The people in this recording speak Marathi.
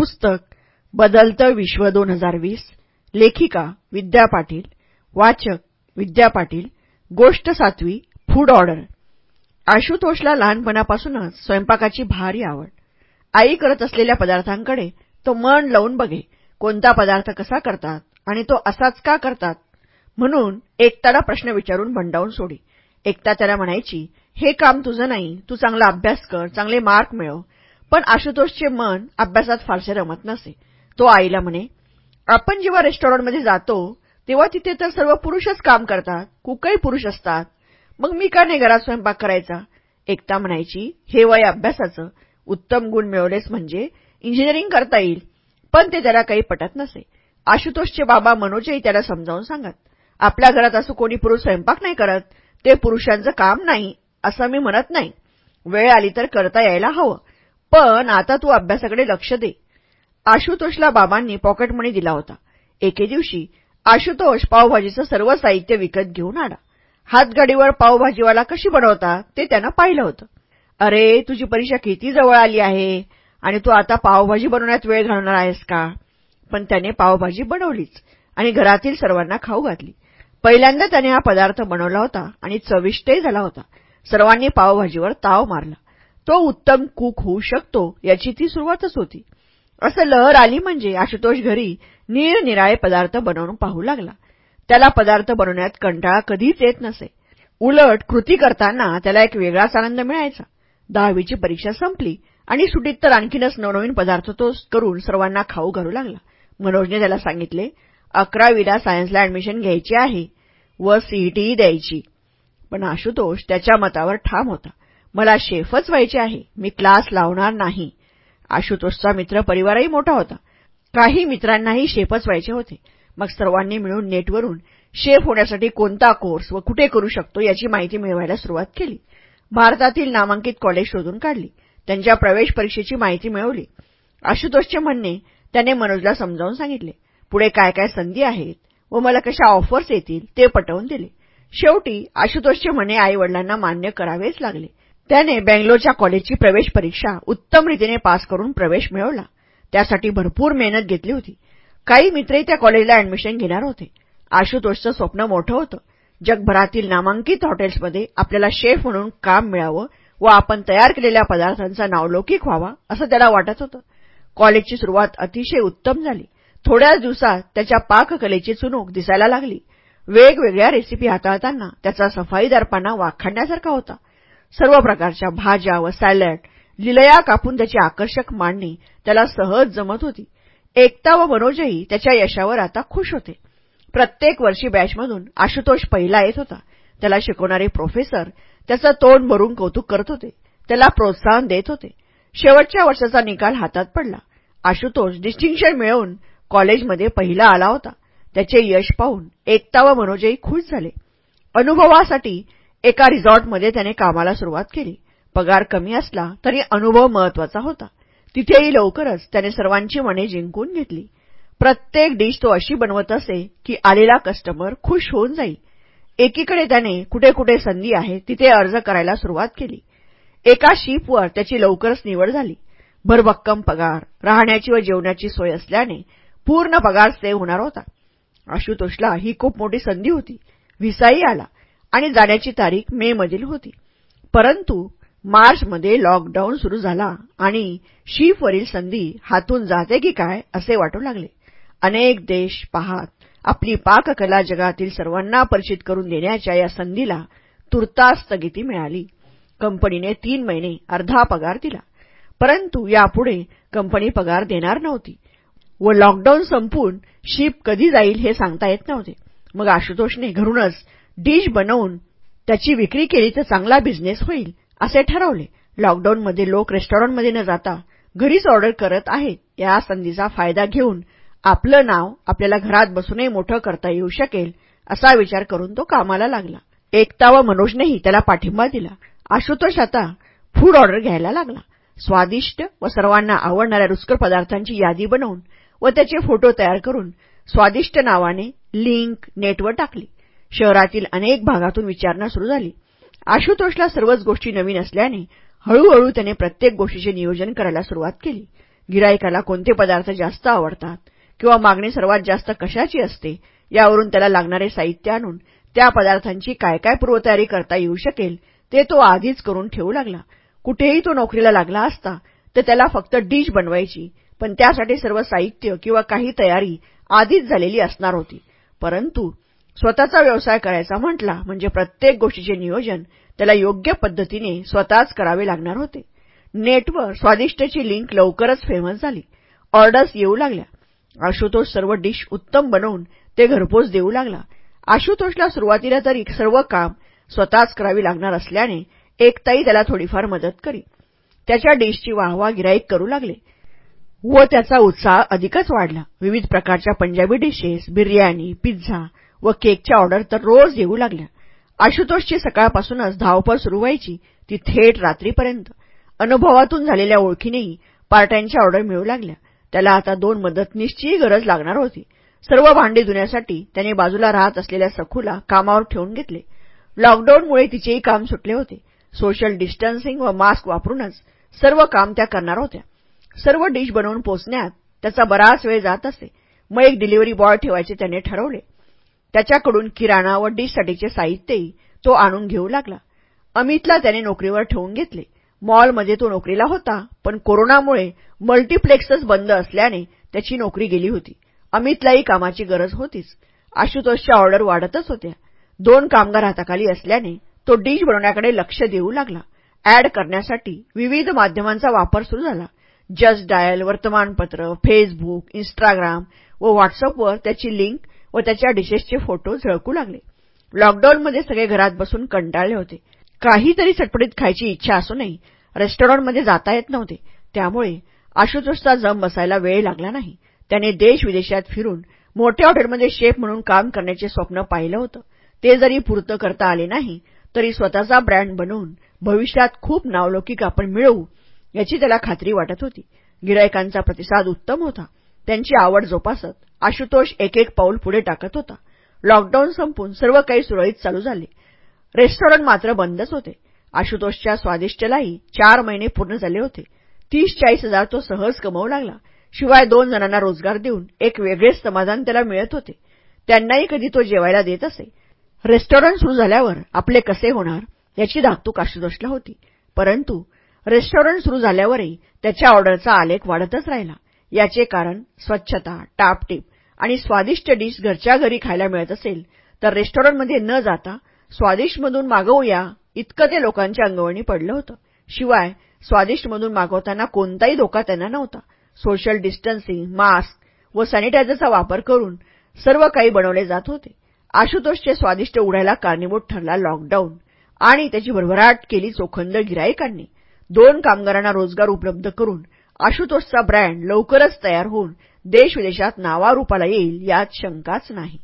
पुस्तक बदलतं विश्व दोन हजार वीस लेखिका विद्या पाटील वाचक विद्या पाटील गोष्ट सातवी फूड ऑर्डर. आशुतोषला लहानपणापासूनच स्वयंपाकाची भारी आवड. आई करत असलेल्या पदार्थांकडे तो मन लावून बघे कोणता पदार्थ कसा करतात आणि तो असाच का करतात? म्हणून एकताला प्रश्न विचारून भंडावून सोडी. एकता त्याला म्हणायची हे काम तुझं नाही तू चांगला अभ्यास कर चांगले मार्क मिळव. पण आशुतोषचे मन अभ्यासात फारसे रमत नसे. तो आईला म्हणे आपण जेव्हा रेस्टॉरंटमध्ये जातो तेव्हा तिथे तर सर्व पुरुषच काम करतात कुकही पुरुष असतात. मग मी का नाही घरात स्वयंपाक करायचा? एकता म्हणायची हे वय अभ्यासाचं. उत्तम गुण मिळवलेस म्हणजे इंजिनिअरिंग करता येईल. पण ते त्याला काही पटत नसे. आशुतोषचे बाबा मनोजही त्याला समजावून सांगत आपल्या घरात असं कोणी पुरुष स्वयंपाक नाही करत. ते पुरुषांचं काम नाही असं मी म्हणत नाही. वेळ आली तर करता यायला हवं. पण आता तू अभ्यासाकडे लक्ष दे. आशुतोषला बाबांनी पॉकेटमनी दिला होता. एके दिवशी आशुतोष पावभाजीचं सर्व साहित्य विकत घेऊन आला. हातगाडीवर पावभाजीवाला कशी बनवता ते त्यानं पाहिलं होतं. अरे तुझी परीक्षा किती जवळ आली आहे? आणि तू आता पावभाजी बनवण्यात वेळ घालणार आहेस का? पण त्याने पावभाजी बनवलीच आणि घरातील सर्वांना खाऊ घातली. पहिल्यांदा त्याने हा पदार्थ बनवला होता आणि चविष्टही झाला होता. सर्वांनी पावभाजीवर ताव मारला. तो उत्तम कूक होऊ शकतो याची ती सुरुवातच होती. असं लहर आली म्हणजे आशुतोष घरी निरनिराळे पदार्थ बनवून पाहू लागला. त्याला पदार्थ बनवण्यात कंटाळा कधीच येत नसे. उलट कृती करताना त्याला एक वेगळाच आनंद मिळायचा. दहावीची परीक्षा संपली आणि सुटीत तर आणखीनच नवनवीन पदार्थ तो करून सर्वांना खाऊ घालू लागला. मनोजने त्याला सांगितले अकरावीला सायन्सला ऍडमिशन घ्यायची आहे. व सीईटीई द्यायची. पण आशुतोष त्याच्या मतावर ठाम होता. मला शेफच व्हायचे आहे. मी क्लास लावणार नाही. आशुतोषचा मित्र परिवारही मोठा होता. काही मित्रांनाही शेफच व्हायचे होते. मग सर्वांनी मिळून नेटवरून शेफ होण्यासाठी कोणता कोर्स व कुठे करू शकतो याची माहिती मिळवायला सुरुवात केली. भारतातील नामांकित कॉलेज शोधून काढली. त्यांच्या प्रवेश परीक्षेची माहिती मिळवली. आशुतोषचे म्हणणे त्याने मनोजला समजावून सांगितले पुढे काय काय संधी आहेत व मला कशा ऑफर्स येतील ते पटवून दिले. शेवटी आशुतोषचे म्हणे आईवडिलांना मान्य करावेच लागले. त्याने बँगलोरच्या कॉलेजची प्रवेश परीक्षा उत्तम रीतीने पास करून प्रवेश मिळवला. त्यासाठी भरपूर मेहनत घेतली होती. काही मित्रही त्या कॉलेजला ऍडमिशन घेणार होते. आशुतोषचं स्वप्न मोठं होतं. जगभरातील नामांकित हॉटेल्समध्ये आपल्याला शेफ म्हणून काम मिळावं व आपण तयार केलेल्या पदार्थांचा नावलौकिक व्हावा असं त्याला वाटत होतं. कॉलेजची सुरुवात अतिशय उत्तम झाली. थोड्याच दिवसात त्याच्या पाककलेची चुनूक दिसायला लागली. वेगवेगळ्या रेसिपी हाताळताना त्याचा सफाईदारपणा वाखाणण्यासारखा होता. सर्व प्रकारच्या भाज्या व सॅलड लिलया कापून त्याची आकर्षक मांडणी त्याला सहज जमत होती. एकता व मनोजही त्याच्या यशावर आता खुश होते. प्रत्येक वर्षी बॅचमधून आशुतोष पहिला येत होता. त्याला शिकवणारे प्रोफेसर त्याचं तोंड भरून कौतुक करत होते. त्याला प्रोत्साहन देत होते. शेवटच्या वर्षाचा निकाल हातात पडला. आशुतोष डिस्टिंक्शन मिळवून कॉलेजमध्ये पहिला आला होता. त्याचे यश पाहून एकता व मनोजही खुश झाले. अनुभवासाठी एका रिसॉर्टमध्ये त्याने कामाला सुरुवात केली. पगार कमी असला तरी अनुभव महत्त्वाचा होता. तिथेही लवकरच त्याने सर्वांची मने जिंकून घेतली. प्रत्येक डिश तो अशी बनवत असे की आलेला कस्टमर खुश होऊन जाईल एकीकडे त्याने कुठे कुठे संधी आहे तिथे अर्ज करायला सुरुवात केली. एका शिपवर त्याची लवकरच निवड झाली. भरभक्कम पगार राहण्याची व जेवणाची सोय असल्याने पूर्ण पगार सेव्ह होणार होता. आशुतोषला ही खूप मोठी संधी होती. व्हिसाही आला. आणि जाण्याची तारीख मे मधील होती. परंतु मार्चमध्ये लॉकडाऊन सुरू झाला आणि शीफवरील संधी हातून जाते की काय असे वाटू लागले. अनेक देश पाहत आपली पाककला जगातील सर्वांना परिचित करून देण्याच्या या संधीला तुर्तास स्थगिती मिळाली. कंपनीने तीन महिने अर्धा पगार दिला. परंतु यापुढे कंपनी पगार देणार नव्हती व लॉकडाऊन संपून शिप कधी जाईल हे सांगता येत नव्हते. मग आशुतोषने घरूनच डिश बनवून त्याची विक्री केली तर चांगला बिझनेस होईल असे ठरवले. लॉकडाऊनमध्ये लोक रेस्टॉरंटमध्ये न जाता घरीच ऑर्डर करत आहेत. या संधीचा फायदा घेऊन आपलं नाव आपल्याला घरात बसूनही मोठं करता येऊ शकेल असा विचार करून तो कामाला लागला. एकता व मनोजनेही त्याला पाठिंबा दिला. आशुतोष आता फूड ऑर्डर घ्यायला लागला. स्वादिष्ट व सर्वांना आवडणाऱ्या रुचकर पदार्थांची यादी बनवून व त्याचे फोटो तयार करून स्वादिष्ट नावाने लिंक नेटवर टाकली. शहरातील अनेक भागातून विचारणा सुरू झाली. आशुतोषला सर्वच गोष्टी नवीन असल्याने हळूहळू त्याने प्रत्येक गोष्टीचे नियोजन करायला सुरुवात केली. गिरायकाला कोणते पदार्थ जास्त आवडतात किंवा मागणी सर्वात जास्त कशाची असते यावरून त्याला लागणारे साहित्य आणून त्या पदार्थांची काय काय पूर्वतयारी करता येऊ शकेल ते तो आधीच करून ठेवू लागला. कुठेही तो नोकरीला लागला असता तर त्याला फक्त डिश बनवायची पण त्यासाठी सर्व साहित्य किंवा काही तयारी आधीच झालेली असणार होती. परंतु स्वतःचा व्यवसाय करायचा म्हटला म्हणजे प्रत्येक गोष्टीचे नियोजन त्याला योग्य पद्धतीने स्वतःच करावे लागणार होते. नेटवर स्वादिष्टची लिंक लवकरच फेमस झाली. ऑर्डर्स येऊ लागल्या. आशुतोष सर्व डिश उत्तम बनवून ते घरपोच देऊ लागला. आशुतोषला सुरुवातीला तरी सर्व काम स्वतःच करावी लागणार असल्याने एकताई त्याला थोडीफार मदत करी. त्याच्या डिशची वाहवा गिराईक करू लागले व त्याचा उत्साह अधिकच वाढला. विविध प्रकारच्या पंजाबी डिशेस बिर्याणी पिझ्झा व केकच्या ऑर्डर तर रोज येऊ लागल्या. आशुतोषची सकाळपासूनच धावपळ सुरू व्हायची ती थेट रात्रीपर्यंत. अनुभवातून झालेल्या ओळखीनेही पार्ट्यांच्या ऑर्डर मिळू लागल्या. त्याला आता दोन मदतनीसचीही गरज लागणार होती. सर्व भांडी धुण्यासाठी त्याने बाजूला राहत असलेल्या सखूला कामावर ठेवून घेतले. लॉकडाऊनमुळे तिचेही काम सुटले होते. सोशल डिस्टन्सिंग व मास्क वापरूनच सर्व काम त्या करणार होत्या. सर्व डिश बनवून पोचण्यात त्याचा बराच वेळ जात असे. मग एक डिलिव्हरी बॉय ठेवायचे त्याने ठरवले. त्याच्याकडून किराणा व डिशसाठीचे साहित्यही तो आणून घेऊ लागला. अमितला त्याने नोकरीवर ठेवून घेतले. मॉलमध्ये तो नोकरीला होता पण कोरोनामुळे मल्टिप्लेक्सच बंद असल्याने त्याची नोकरी गेली होती. अमितलाही कामाची गरज होतीच. आशुतोषच्या ऑर्डर वाढतच होत्या. दोन कामगार हाताखाली असल्याने तो डिश बनवण्याकडे लक्ष देऊ लागला. ॲड करण्यासाठी विविध माध्यमांचा वापर सुरू झाला. जस्ट डायल वर्तमानपत्र फेसबुक इंस्टाग्राम व व्हॉट्सअपवर त्याची लिंक व त्याच्या डिशेसचे फोटो झळकू लागले. लॉकडाऊनमध्ये सगळे घरात बसून कंटाळले होते. काहीतरी चटपटीत खायची इच्छा असूनही रेस्टॉरंटमध्ये जाता येत नव्हते. त्यामुळे आशुतोषचा जम बसायला वेळ लागला नाही. त्याने देश-विदेशात फिरून मोठ्या हॉटेलमध्ये शेफ म्हणून काम करण्याचे स्वप्न पाहिलं होतं. ते जरी पूर्त करता आले नाही तरी स्वतःचा ब्रँड बनवून भविष्यात खूप नावलौकिक आपण मिळवू याची त्याला खात्री वाटत होती. गिरायकांचा प्रतिसाद उत्तम होता. त्यांची आवड जोपासत आशुतोष एक एक पाऊल पुढे टाकत होता. लॉकडाऊन संपून सर्व काही सुरळीत चालू झाले. रेस्टॉरंट मात्र बंदच होते. आशुतोषच्या स्वादिष्टलाही चार महिने पूर्ण झाले होते. तीस चाळीस हजार तो सहज कमवू लागला. शिवाय दोन जणांना रोजगार देऊन एक वेगळेच समाधान त्याला मिळत होते. त्यांनाही कधी तो जेवायला देत असे. रेस्टॉरंट सुरू झाल्यावर आपले कसे होणार याची धाकतूक आशुतोषला होती. परंतु रेस्टॉरंट सुरू झाल्यावरही त्याच्या ऑर्डरचा आलेख वाढतच राहिला. याचे कारण स्वच्छता टापटीप आणि स्वादिष्ट डिश घरच्या घरी खायला मिळत असेल तर रेस्टॉरंटमध्ये न जाता स्वादिष्टमधून मागवूया इतकं ते लोकांच्या अंगवणी पडलं होतं. शिवाय स्वादिष्टमधून मागवताना कोणताही धोका त्यांना नव्हता. सोशल डिस्टन्सिंग मास्क व सॅनिटायझरचा वापर करून सर्व काही बनवले जात होते. आशुतोषचे स्वादिष्ट उडायला कारणीभूत ठरला लॉकडाऊन आणि त्याची भरभराट केली चोखंद गिराईकांनी. दोन कामगारांना रोजगार उपलब्ध करून आशुतोषचा ब्रँड लवकरच तयार होऊन देशविदेशात नावारूपाला येईल यात शंकाच नाही.